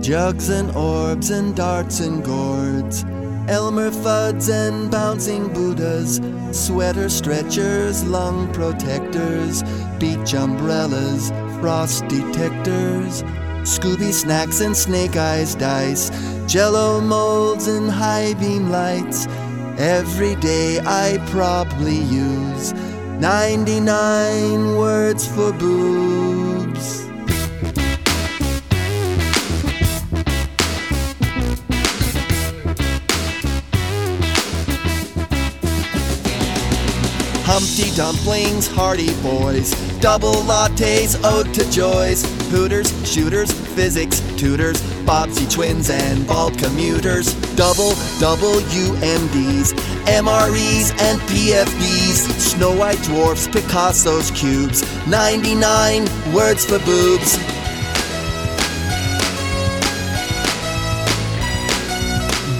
Jugs and orbs and darts and gourds. Elmer Fudds and bouncing Buddhas, sweater stretchers, lung protectors, beach umbrellas, frost detectors, Scooby snacks and snake eyes dice, jello molds and high beam lights. Every day I probably use 99 words for boobs. Humpty Dumplings, Hardy Boys, double lattes, ode to joys, Hooters, shooters, physics, tutors, Bobbsey twins and bald commuters, double WMDs, MREs and PFDs, Snow White dwarfs, Picasso's cubes, 99 words for boobs.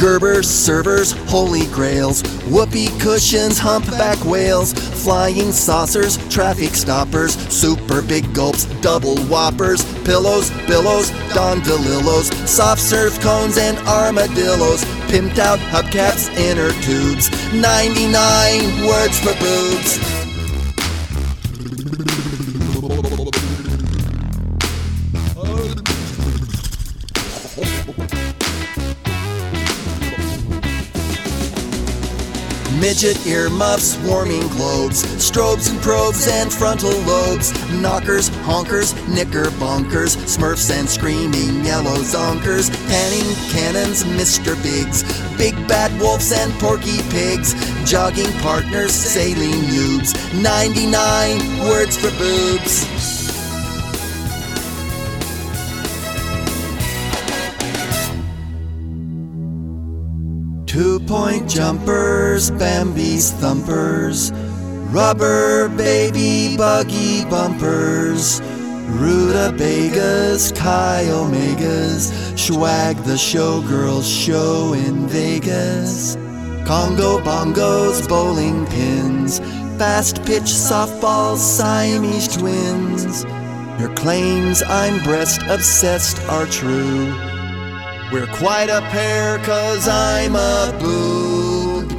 Gerber servers, holy grails, whoopee cushions, humpback whales, flying saucers, traffic stoppers, super big gulps, double whoppers, pillows, billows, Don DeLillos, soft serve cones and armadillos, pimped out hubcaps, inner tubes, 99 words for boobs. Midget earmuffs, warming globes, strobes and probes and frontal lobes, knockers, honkers, knickerbonkers, smurfs and screaming yellow zonkers, panning cannons, Mr. Biggs, big bad wolves and porky pigs, jogging partners, saline noobs, 99 words for boobs. Two point jumpers, Bambi's thumpers, rubber baby buggy bumpers, rutabagas, chi omegas, swag the showgirls show in Vegas, Congo bongos, bowling pins, fast pitch softball, Siamese twins. Your claims I'm breast obsessed are true. We're quite a pair, cause I'm a boob.